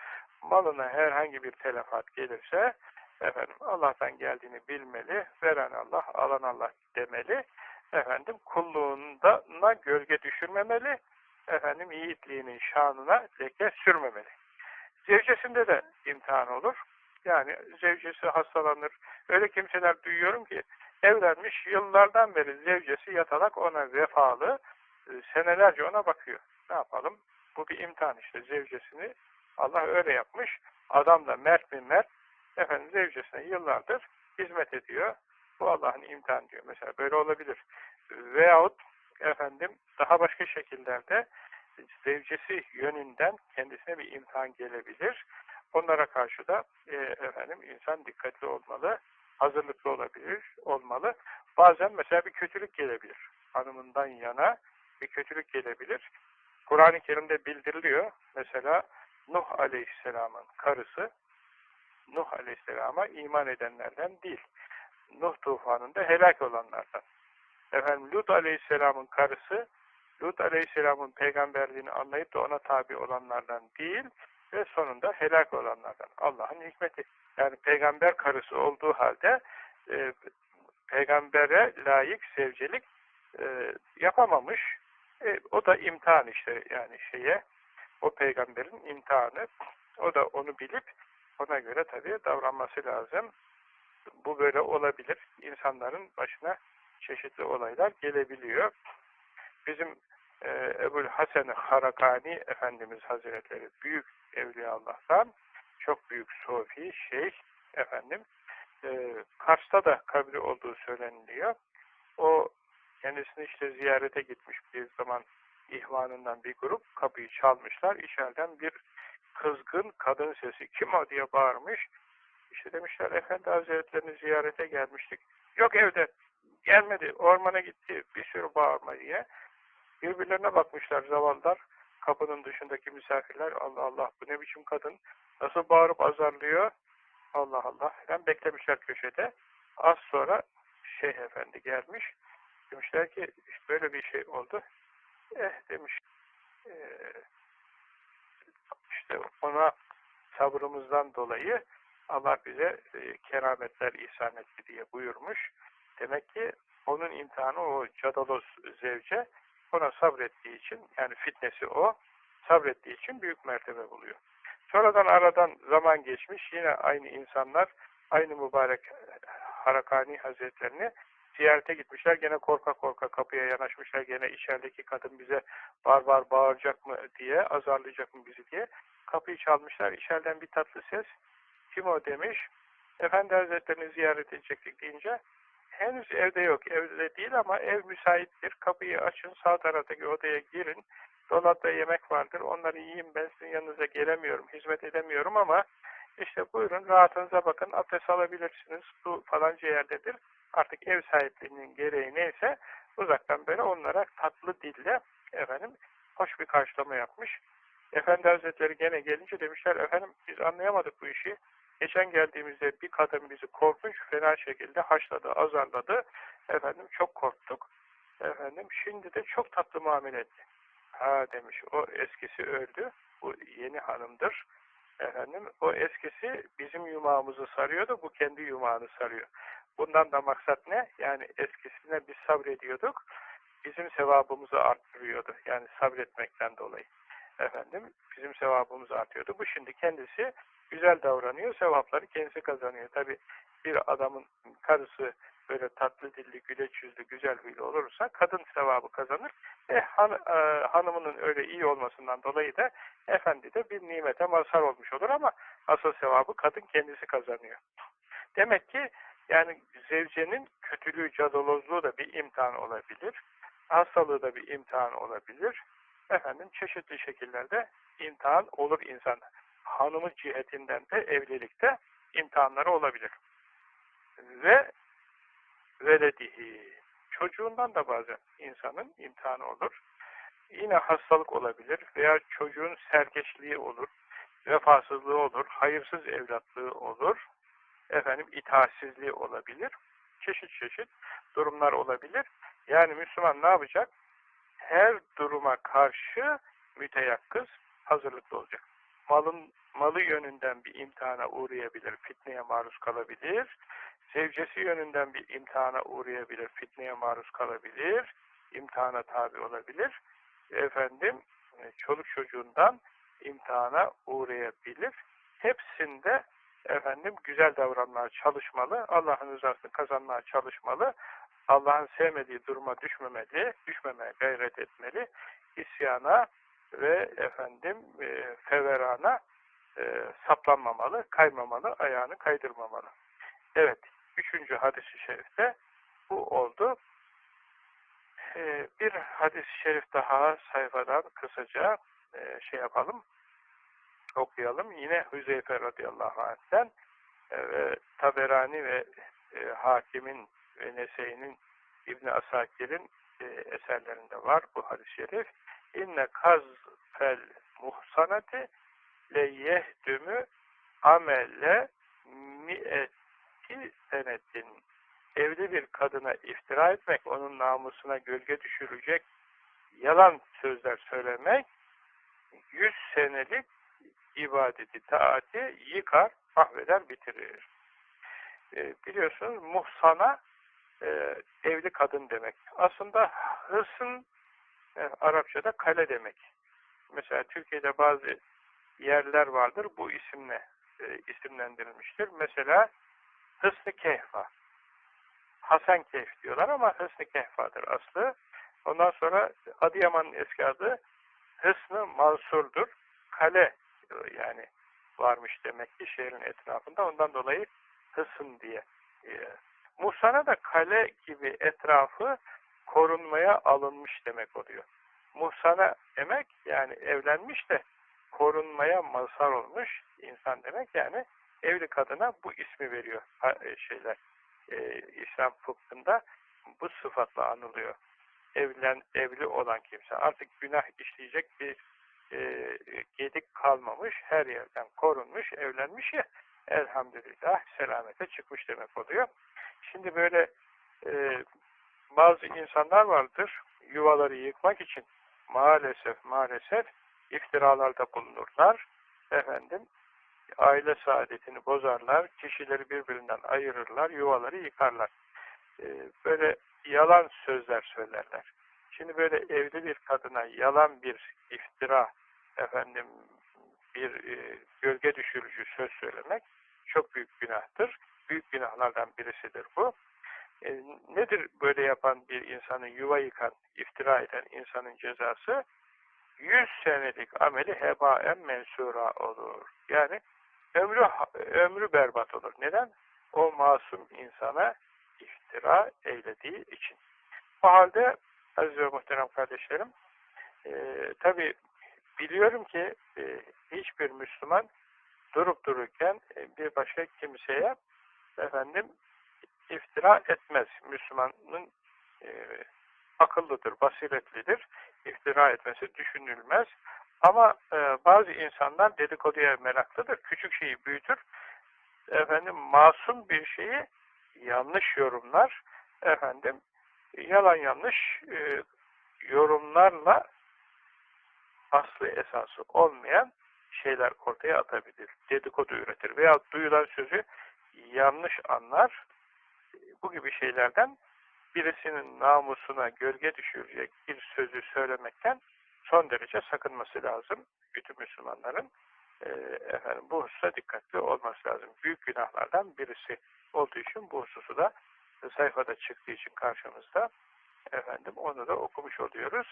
Malına herhangi bir telefat gelirse efendim Allah'tan geldiğini bilmeli, veren Allah, alan Allah demeli. Efendim kulluğuna gölge düşürmemeli, efendim yiğitliğinin şanına leke sürmemeli. Zevcesinde de imtihan olur. Yani zevcesi hastalanır. Öyle kimseler duyuyorum ki evlenmiş yıllardan beri zevcesi yatalak ona vefalı e, senelerce ona bakıyor. Ne yapalım? Bu bir imtihan işte zevcesini Allah öyle yapmış. Adam da mert mi mert efendim zevcesine yıllardır hizmet ediyor. Bu Allah'ın imtihan diyor. Mesela böyle olabilir. Veyahut efendim daha başka şekillerde zevcesi yönünden kendisine bir imtihan gelebilir. Onlara karşı da e, efendim insan dikkatli olmalı, hazırlıklı olabilir, olmalı. Bazen mesela bir kötülük gelebilir. Hanımından yana bir kötülük gelebilir. Kur'an-ı Kerim'de bildiriliyor. Mesela Nuh Aleyhisselam'ın karısı Nuh Aleyhisselam'a iman edenlerden değil. Nuh tufanında helak olanlardan. Efendim Lut Aleyhisselam'ın karısı Lut Aleyhisselam'ın peygamberliğini anlayıp da ona tabi olanlardan değil ve sonunda helak olanlardan. Allah'ın hikmeti. Yani peygamber karısı olduğu halde e, peygambere layık sevcilik e, yapamamış. E, o da imtihan işte yani şeye o peygamberin imtihanı. O da onu bilip ona göre tabii davranması lazım. Bu böyle olabilir. İnsanların başına çeşitli olaylar gelebiliyor. Bizim e, Ebul Hasan Harakani Efendimiz Hazretleri büyük Evliya Allah'tan çok büyük sofi, şeyh efendim e, Kars'ta da kabri olduğu söyleniliyor. O kendisini işte ziyarete gitmiş bir zaman ihvanından bir grup kapıyı çalmışlar. İçeriden bir kızgın kadın sesi kim o diye bağırmış. İşte demişler Efendi Hazretlerini ziyarete gelmiştik. Yok evde gelmedi ormana gitti bir sürü bağırma diye. Birbirlerine bakmışlar zavallar. Kapının dışındaki misafirler Allah Allah bu ne biçim kadın nasıl bağırıp azarlıyor Allah Allah ben beklemişler köşede. Az sonra Şeyh Efendi gelmiş. Demişler ki işte böyle bir şey oldu. Eh demiş e, işte ona sabrımızdan dolayı Allah bize e, kerametler ihsan etti diye buyurmuş. Demek ki onun imtihanı o cadaloz zevce ona sabrettiği için yani fitnesi o sabrettiği için büyük mertebe buluyor. Sonradan aradan zaman geçmiş yine aynı insanlar aynı mübarek Harakani Hazretlerini ziyarete gitmişler. Gene korka korka kapıya yanaşmışlar. Gene içerideki kadın bize bar bar bağıracak mı diye, azarlayacak mı bizi diye. Kapıyı çalmışlar. İçeriden bir tatlı ses. Kim o demiş. Efendi Hazretlerini ziyaret edecektik deyince henüz evde yok. Evde değil ama ev müsaittir. Kapıyı açın. Sağ taraftaki odaya girin. Dolapta yemek vardır. Onları yiyeyim. Ben sizin yanınıza gelemiyorum. Hizmet edemiyorum ama işte buyurun rahatınıza bakın. Abdest alabilirsiniz. Su falanca yerdedir artık ev sahipliğinin gereği neyse uzaktan böyle onlara tatlı dille efendim hoş bir karşılama yapmış. Efendi Hazretleri gene gelince demişler efendim biz anlayamadık bu işi. Geçen geldiğimizde bir kadın bizi korkunç fena şekilde haşladı, azarladı. Efendim çok korktuk. Efendim şimdi de çok tatlı muamele etti. Ha demiş o eskisi öldü. Bu yeni hanımdır. Efendim o eskisi bizim yumağımızı sarıyordu. Bu kendi yumağını sarıyor. Bundan da maksat ne? Yani eskisine biz sabrediyorduk. Bizim sevabımızı arttırıyordu. Yani sabretmekten dolayı. Efendim bizim sevabımız artıyordu. Bu şimdi kendisi güzel davranıyor. Sevapları kendisi kazanıyor. Tabi bir adamın karısı böyle tatlı dilli, güleç yüzlü, güzel huylu olursa kadın sevabı kazanır. E, han, e, hanımının öyle iyi olmasından dolayı da efendi de bir nimete mazhar olmuş olur ama asıl sevabı kadın kendisi kazanıyor. Demek ki yani zevcenin kötülüğü, cadalozluğu da bir imtihan olabilir. Hastalığı da bir imtihan olabilir. Efendim çeşitli şekillerde imtihan olur insan. Hanımı cihetinden de evlilikte imtihanları olabilir. Ve veledihi çocuğundan da bazen insanın imtihanı olur. Yine hastalık olabilir veya çocuğun serkeşliği olur, vefasızlığı olur, hayırsız evlatlığı olur efendim itaatsizliği olabilir. Çeşit çeşit durumlar olabilir. Yani Müslüman ne yapacak? Her duruma karşı müteyakkız, hazırlıklı olacak. Malın malı yönünden bir imtihana uğrayabilir, fitneye maruz kalabilir. Sevcesi yönünden bir imtihana uğrayabilir, fitneye maruz kalabilir, imtihana tabi olabilir. Efendim, çoluk çocuğundan imtihana uğrayabilir. Hepsinde efendim güzel davranmaya çalışmalı, Allah'ın rızasını kazanmaya çalışmalı, Allah'ın sevmediği duruma düşmemeli, düşmemeye gayret etmeli, isyana ve efendim e, feverana e, saplanmamalı, kaymamalı, ayağını kaydırmamalı. Evet, üçüncü hadis-i şerifte bu oldu. E, bir hadis-i şerif daha sayfadan kısaca e, şey yapalım okuyalım. Yine Hüzeyfe radıyallahu anh'ten e, Taberani ve e, Hakim'in ve Nese'nin İbn Asakir'in e, eserlerinde var bu hadis-i şerif. İnne kazfel muhsanati le yehdümü amelle mi'eti senetin evli bir kadına iftira etmek, onun namusuna gölge düşürecek yalan sözler söylemek, yüz senelik ibadeti, taati yıkar, mahveder, bitirir. E, biliyorsunuz muhsana e, evli kadın demek. Aslında hısın e, Arapçada kale demek. Mesela Türkiye'de bazı yerler vardır bu isimle e, isimlendirilmiştir. Mesela Hısn-ı Kehfa. Hasan Kehf diyorlar ama Hısn-ı Kehfa'dır aslı. Ondan sonra Adıyaman'ın eski adı Hısn-ı Mansur'dur. Kale yani varmış demek ki şehrin etrafında. Ondan dolayı Hısn diye. E, Musa'na da kale gibi etrafı korunmaya alınmış demek oluyor. Muhsana demek yani evlenmiş de korunmaya mazhar olmuş insan demek yani evli kadına bu ismi veriyor e, şeyler. Ee, İslam fıkhında bu sıfatla anılıyor. Evlen, evli olan kimse artık günah işleyecek bir e, gedik kalmamış, her yerden korunmuş, evlenmiş ya elhamdülillah selamete çıkmış demek oluyor. Şimdi böyle e, bazı insanlar vardır yuvaları yıkmak için maalesef maalesef iftiralarda bulunurlar. Efendim aile saadetini bozarlar, kişileri birbirinden ayırırlar, yuvaları yıkarlar. Ee, böyle yalan sözler söylerler. Şimdi böyle evli bir kadına yalan bir iftira, efendim bir e, gölge düşürücü söz söylemek çok büyük günahtır. Büyük günahlardan birisidir bu. E, nedir böyle yapan bir insanın yuva yıkan, iftira eden insanın cezası? Yüz senelik ameli hebaen mensura olur. Yani ömrü ömrü berbat olur. Neden? O masum insana iftira eylediği için. Bu halde aziz ve muhterem kardeşlerim e, tabi biliyorum ki e, hiçbir Müslüman durup dururken e, bir başka kimseye efendim iftira etmez. Müslümanın e, akıllıdır, basiretlidir. İftira etmesi düşünülmez. Ama e, bazı insanlar dedikoduya meraklıdır. Küçük şeyi büyütür. Efendim masum bir şeyi yanlış yorumlar. Efendim yalan yanlış e, yorumlarla aslı esası olmayan şeyler ortaya atabilir. Dedikodu üretir veya duyulan sözü yanlış anlar bu gibi şeylerden birisinin namusuna gölge düşürecek bir sözü söylemekten son derece sakınması lazım. Bütün Müslümanların e, efendim, bu hususa dikkatli olması lazım. Büyük günahlardan birisi olduğu için bu hususu da sayfada çıktığı için karşımızda efendim onu da okumuş oluyoruz.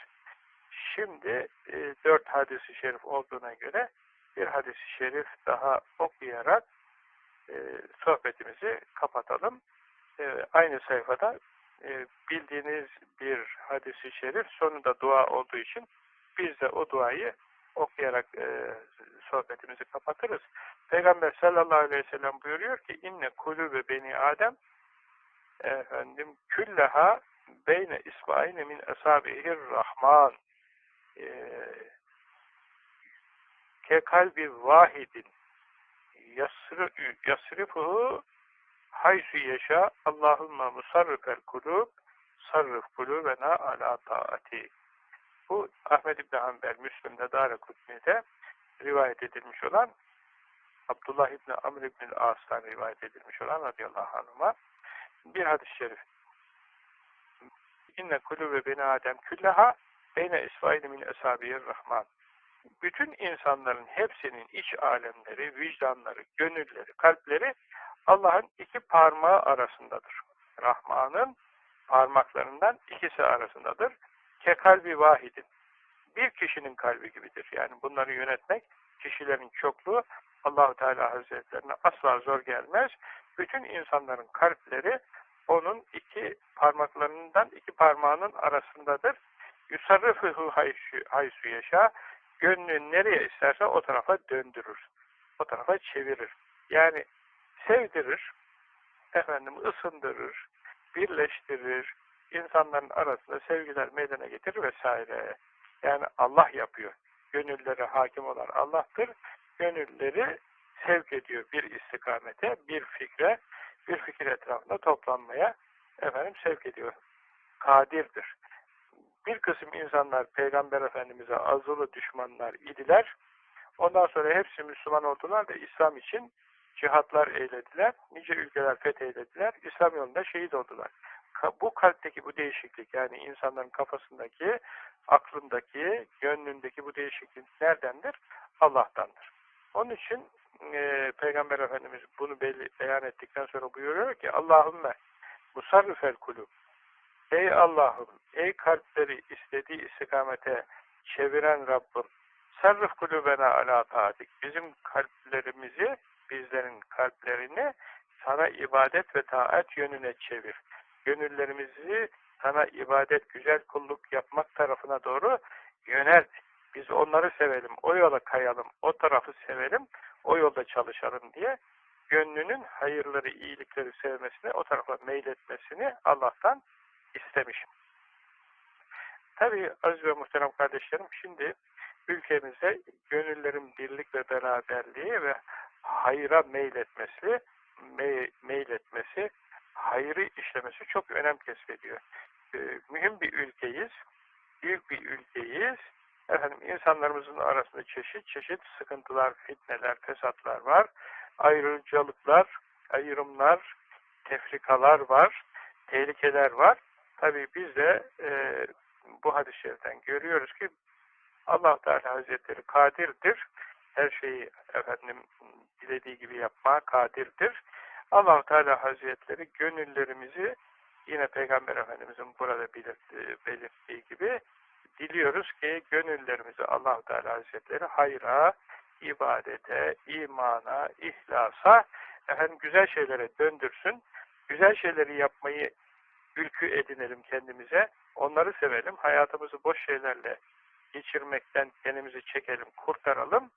Şimdi e, dört hadisi şerif olduğuna göre bir hadisi şerif daha okuyarak e, sohbetimizi kapatalım e, aynı sayfada e, bildiğiniz bir hadisi şerif sonunda dua olduğu için biz de o duayı okuyarak e, sohbetimizi kapatırız. Peygamber sallallahu aleyhi ve sellem buyuruyor ki inne kulübe beni Adem efendim külleha beyne ismaine min esabihir rahman e, ke kalbi vahidin yasrifuhu haysu yeşa Allahümme musarrifel kulub sarrif kulubena ala taati. Bu Ahmed İbni Hanbel Müslüm'de Dara Kutni'de rivayet edilmiş olan Abdullah İbni Amr İbni As'tan rivayet edilmiş olan radıyallahu anhuma bir hadis-i şerif. İnne kulübe beni Adem külleha beyne isfaili min esabiyir rahman. Bütün insanların hepsinin iç alemleri, vicdanları, gönülleri, kalpleri Allah'ın iki parmağı arasındadır. Rahman'ın parmaklarından ikisi arasındadır. Ke kalbi vahidin. Bir kişinin kalbi gibidir. Yani bunları yönetmek kişilerin çokluğu Allahu Teala Hazretlerine asla zor gelmez. Bütün insanların kalpleri onun iki parmaklarından iki parmağının arasındadır. Yusarrıfıhu haysu yaşa. Gönlü nereye isterse o tarafa döndürür. O tarafa çevirir. Yani sevdirir, efendim ısındırır, birleştirir, insanların arasında sevgiler meydana getirir vesaire. Yani Allah yapıyor. Gönülleri hakim olan Allah'tır. Gönülleri sevk ediyor bir istikamete, bir fikre, bir fikir etrafında toplanmaya efendim sevk ediyor. Kadirdir. Bir kısım insanlar Peygamber Efendimiz'e azılı düşmanlar idiler. Ondan sonra hepsi Müslüman oldular da İslam için cihatlar eylediler. Nice ülkeler fetheylediler. İslam yolunda şehit oldular. Bu kalpteki bu değişiklik yani insanların kafasındaki, aklındaki, gönlündeki bu değişiklik neredendir? Allah'tandır. Onun için e, Peygamber Efendimiz bunu belli, beyan ettikten sonra buyuruyor ki Allahümme musarrifel kulub Ey Allah'ım, ey kalpleri istediği istikamete çeviren Rabbim sarrif kulübena ala taatik bizim kalplerimizi, bizlerin kalplerini sana ibadet ve taat yönüne çevir. Gönüllerimizi sana ibadet, güzel kulluk yapmak tarafına doğru yönelt. Biz onları sevelim, o yola kayalım, o tarafı sevelim, o yolda çalışalım diye gönlünün hayırları, iyilikleri sevmesini, o tarafa meyletmesini Allah'tan istemişim. Tabii aziz ve muhterem kardeşlerim, şimdi ülkemizde gönüllerin birlik ve beraberliği ve hayra meyletmesi, me meyletmesi, hayrı işlemesi çok önem kesbediyor. Ee, mühim bir ülkeyiz, büyük bir ülkeyiz. Efendim insanlarımızın arasında çeşit çeşit sıkıntılar, fitneler, fesatlar var. Ayrıcalıklar, ayrımlar, tefrikalar var, tehlikeler var. Tabi biz de e, bu hadis-i şeriften görüyoruz ki allah Teala Hazretleri kadirdir. Her şeyi efendim dilediği gibi yapma kadirdir. allah Teala Hazretleri gönüllerimizi yine Peygamber Efendimizin burada belirttiği, belirttiği gibi diliyoruz ki gönüllerimizi allah Teala Hazretleri hayra, ibadete, imana, ihlasa, efendim güzel şeylere döndürsün. Güzel şeyleri yapmayı ülkü edinelim kendimize. Onları sevelim. Hayatımızı boş şeylerle geçirmekten kendimizi çekelim, kurtaralım.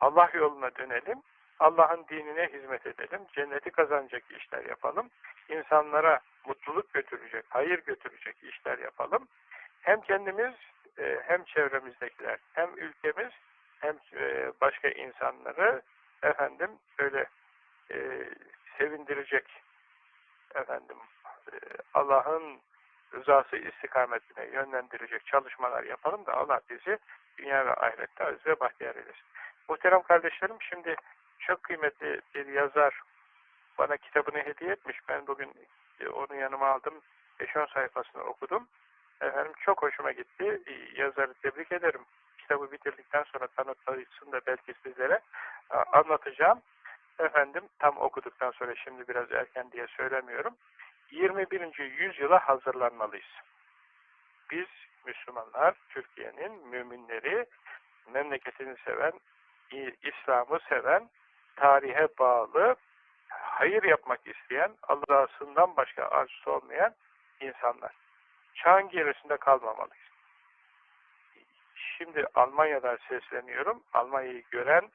Allah yoluna dönelim. Allah'ın dinine hizmet edelim. Cenneti kazanacak işler yapalım. İnsanlara mutluluk götürecek, hayır götürecek işler yapalım. Hem kendimiz e, hem çevremizdekiler, hem ülkemiz hem e, başka insanları efendim böyle e, sevindirecek efendim Allah'ın rızası istikametine yönlendirecek çalışmalar yapalım da Allah bizi dünya ve ahirette aziz ve bahtiyar eylesin. Muhterem kardeşlerim şimdi çok kıymetli bir yazar bana kitabını hediye etmiş. Ben bugün e, onu yanıma aldım. 5-10 sayfasını okudum. Efendim çok hoşuma gitti. E, yazarı tebrik ederim. Kitabı bitirdikten sonra tanıtmasını da belki sizlere anlatacağım. Efendim tam okuduktan sonra şimdi biraz erken diye söylemiyorum. 21. yüzyıla hazırlanmalıyız. Biz Müslümanlar, Türkiye'nin müminleri, memleketini seven, İslam'ı seven, tarihe bağlı, hayır yapmak isteyen, Allah'ından başka arzusu olmayan insanlar. Çağın gerisinde kalmamalıyız. Şimdi Almanya'dan sesleniyorum. Almanya'yı gören,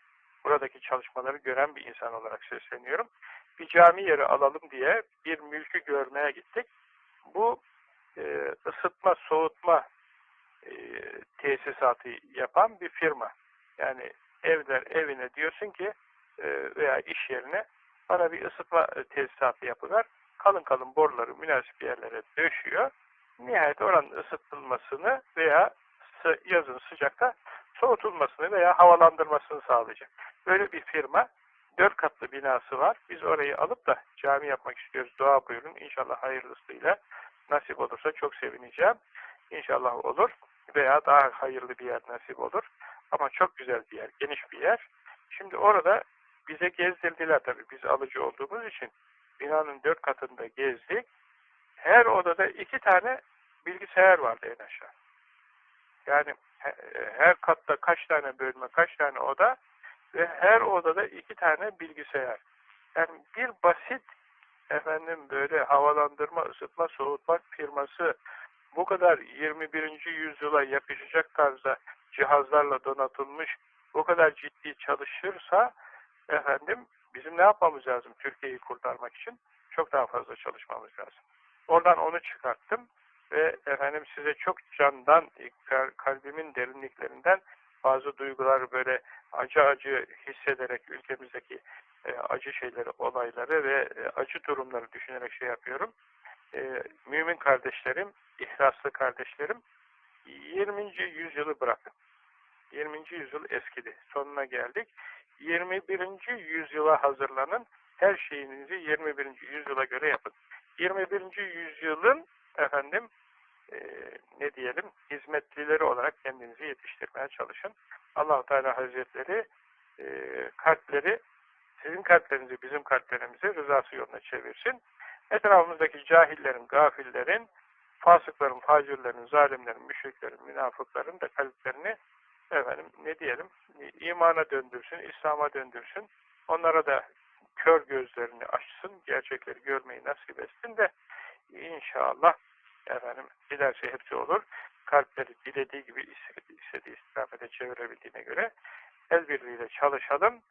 buradaki çalışmaları gören bir insan olarak sesleniyorum bir cami yeri alalım diye bir mülkü görmeye gittik. Bu e, ısıtma, soğutma e, tesisatı yapan bir firma. Yani evler evine diyorsun ki e, veya iş yerine bana bir ısıtma tesisatı yapıver. Kalın kalın boruları münasip yerlere döşüyor. Nihayet oranın ısıtılmasını veya yazın sıcakta soğutulmasını veya havalandırmasını sağlayacak. Böyle bir firma dört katlı binası var. Biz orayı alıp da cami yapmak istiyoruz. Dua buyurun. İnşallah hayırlısıyla nasip olursa çok sevineceğim. İnşallah olur. Veya daha hayırlı bir yer nasip olur. Ama çok güzel bir yer, geniş bir yer. Şimdi orada bize gezdirdiler tabii. Biz alıcı olduğumuz için binanın dört katında gezdik. Her odada iki tane bilgisayar vardı en aşağı. Yani her katta kaç tane bölme, kaç tane oda ve her odada iki tane bilgisayar. Yani bir basit efendim böyle havalandırma, ısıtma, soğutma firması bu kadar 21. yüzyıla yakışacak tarzda cihazlarla donatılmış, bu kadar ciddi çalışırsa efendim bizim ne yapmamız lazım Türkiye'yi kurtarmak için? Çok daha fazla çalışmamız lazım. Oradan onu çıkarttım ve efendim size çok candan kalbimin derinliklerinden bazı duygular böyle acı acı hissederek ülkemizdeki e, acı şeyleri, olayları ve e, acı durumları düşünerek şey yapıyorum. E, mümin kardeşlerim, ihlaslı kardeşlerim 20. yüzyılı bırakın. 20. yüzyıl eskidi. Sonuna geldik. 21. yüzyıla hazırlanın. Her şeyinizi 21. yüzyıla göre yapın. 21. yüzyılın efendim e, ne diyelim hizmetlileri olarak kendinizi yetiştirmeye çalışın. allah Teala Hazretleri e, kalpleri sizin kalplerinizi bizim kalplerimizi rızası yoluna çevirsin. Etrafımızdaki cahillerin, gafillerin, fasıkların, facirlerin, zalimlerin, müşriklerin, münafıkların da kalplerini efendim ne diyelim imana döndürsün, İslam'a döndürsün. Onlara da kör gözlerini açsın, gerçekleri görmeyi nasip etsin de inşallah efendim dilerse hepsi olur. Kalpleri dilediği gibi istediği istikamete çevirebildiğine göre el birliğiyle çalışalım.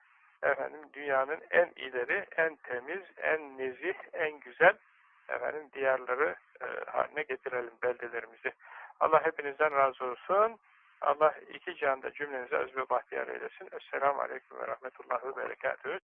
Efendim dünyanın en ileri, en temiz, en nezih, en güzel efendim diyarları e, haline getirelim beldelerimizi. Allah hepinizden razı olsun. Allah iki canda cümlenizi ve bahtiyar eylesin. Esselamu Aleyküm ve Rahmetullahi ve Berekatühü.